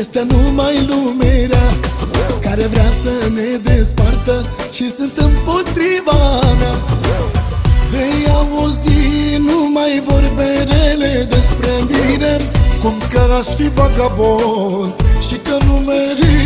este numai lumerea Care vrea să ne despartă și sunt împotriva mea. Vei auzi numai vorbele despre mine Cum că aș fi vagabond și că nu merită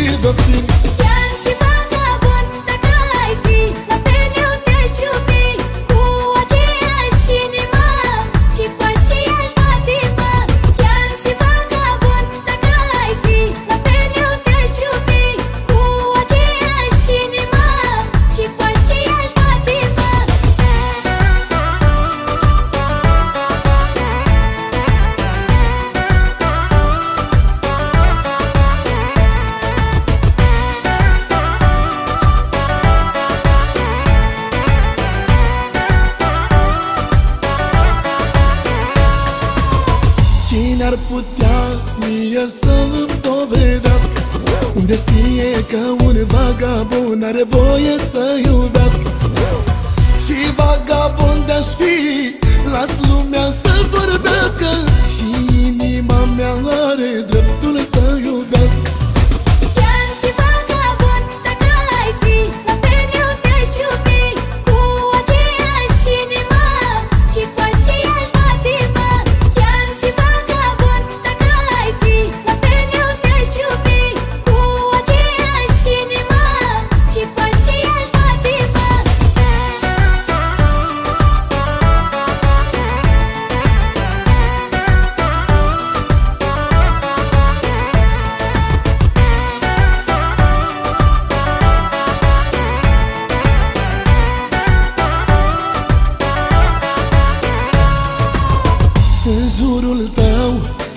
putea mie să-mi dovedească. Unde scrie că un vagabond are voie să iubească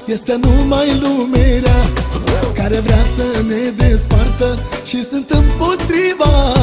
Este numai lumerea Care vrea să ne despartă Și sunt împotriva